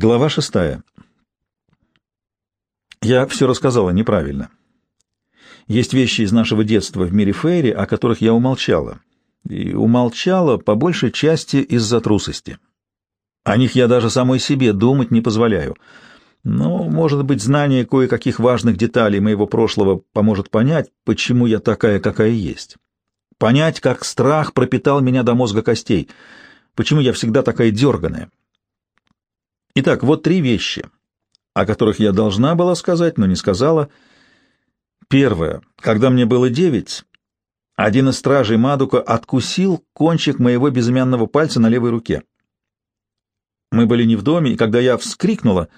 Глава шестая. Я все рассказала неправильно. Есть вещи из нашего детства в мире Фейри, о которых я умолчала. И умолчала по большей части из-за трусости. О них я даже самой себе думать не позволяю. Но, может быть, знание кое-каких важных деталей моего прошлого поможет понять, почему я такая, какая есть. Понять, как страх пропитал меня до мозга костей, почему я всегда такая дерганая. Итак, вот три вещи, о которых я должна была сказать, но не сказала. Первое. Когда мне было девять, один из стражей Мадука откусил кончик моего безымянного пальца на левой руке. Мы были не в доме, и когда я вскрикнула,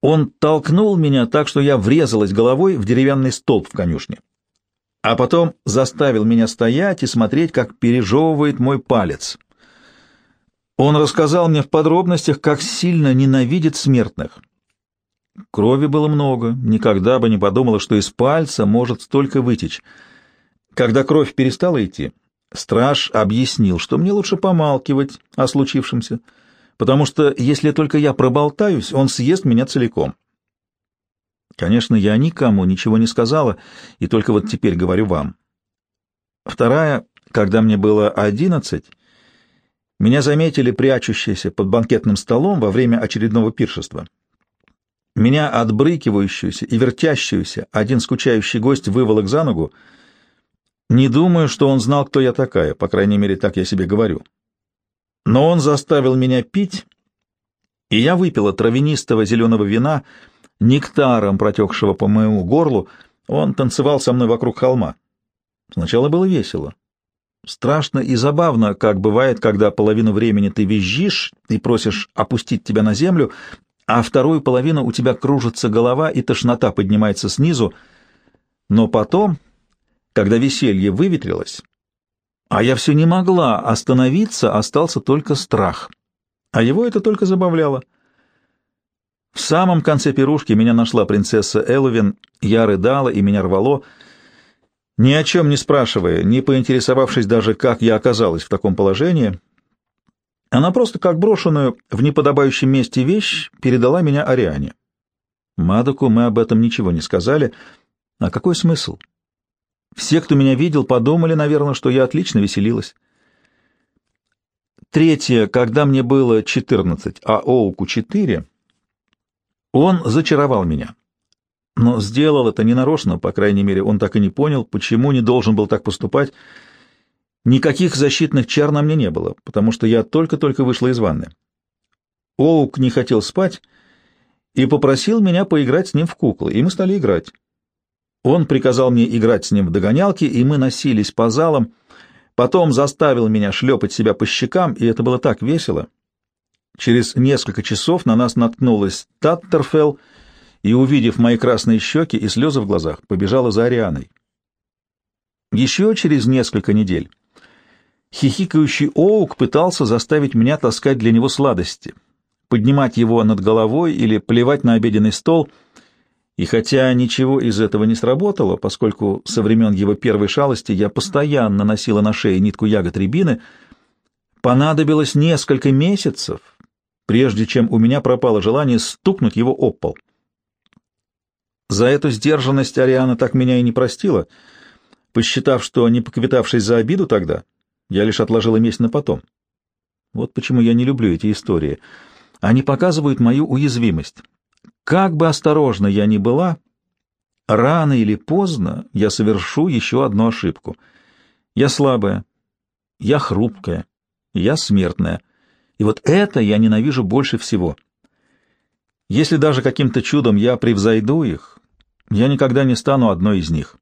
он толкнул меня так, что я врезалась головой в деревянный столб в конюшне. А потом заставил меня стоять и смотреть, как пережевывает мой палец. Он рассказал мне в подробностях, как сильно ненавидит смертных. Крови было много, никогда бы не подумала, что из пальца может столько вытечь. Когда кровь перестала идти, страж объяснил, что мне лучше помалкивать о случившемся, потому что если только я проболтаюсь, он съест меня целиком. Конечно, я никому ничего не сказала, и только вот теперь говорю вам. Вторая, когда мне было одиннадцать, меня заметили прячущиеся под банкетным столом во время очередного пиршества. Меня отбрыкивающуюся и вертящуюся один скучающий гость выволок за ногу. Не думаю, что он знал, кто я такая, по крайней мере, так я себе говорю. Но он заставил меня пить, и я выпила травянистого зеленого вина, нектаром протекшего по моему горлу, он танцевал со мной вокруг холма. Сначала было весело. Страшно и забавно, как бывает, когда половину времени ты визжишь и просишь опустить тебя на землю, а вторую половину у тебя кружится голова и тошнота поднимается снизу. Но потом, когда веселье выветрилось, а я все не могла остановиться, остался только страх. А его это только забавляло. В самом конце пирушки меня нашла принцесса Эловин, я рыдала и меня рвало — ни о чем не спрашивая, не поинтересовавшись даже, как я оказалась в таком положении, она просто как брошенную в неподобающем месте вещь передала меня Ариане. Мадоку мы об этом ничего не сказали. А какой смысл? Все, кто меня видел, подумали, наверное, что я отлично веселилась. Третье, когда мне было четырнадцать, а Оуку четыре, он зачаровал меня но сделал это ненарочно, по крайней мере, он так и не понял, почему не должен был так поступать. Никаких защитных чар на мне не было, потому что я только-только вышла из ванны. Оук не хотел спать и попросил меня поиграть с ним в куклы, и мы стали играть. Он приказал мне играть с ним в догонялки, и мы носились по залам, потом заставил меня шлепать себя по щекам, и это было так весело. Через несколько часов на нас наткнулась Таттерфелл, и, увидев мои красные щеки и слезы в глазах, побежала за Арианой. Еще через несколько недель хихикающий Оук пытался заставить меня таскать для него сладости, поднимать его над головой или плевать на обеденный стол, и хотя ничего из этого не сработало, поскольку со времен его первой шалости я постоянно носила на шее нитку ягод рябины, понадобилось несколько месяцев, прежде чем у меня пропало желание стукнуть его об пол. За эту сдержанность Ариана так меня и не простила, посчитав, что, не поквитавшись за обиду тогда, я лишь отложила месть на потом. Вот почему я не люблю эти истории. Они показывают мою уязвимость. Как бы осторожна я ни была, рано или поздно я совершу еще одну ошибку. Я слабая, я хрупкая, я смертная. И вот это я ненавижу больше всего. Если даже каким-то чудом я превзойду их, я никогда не стану одной из них.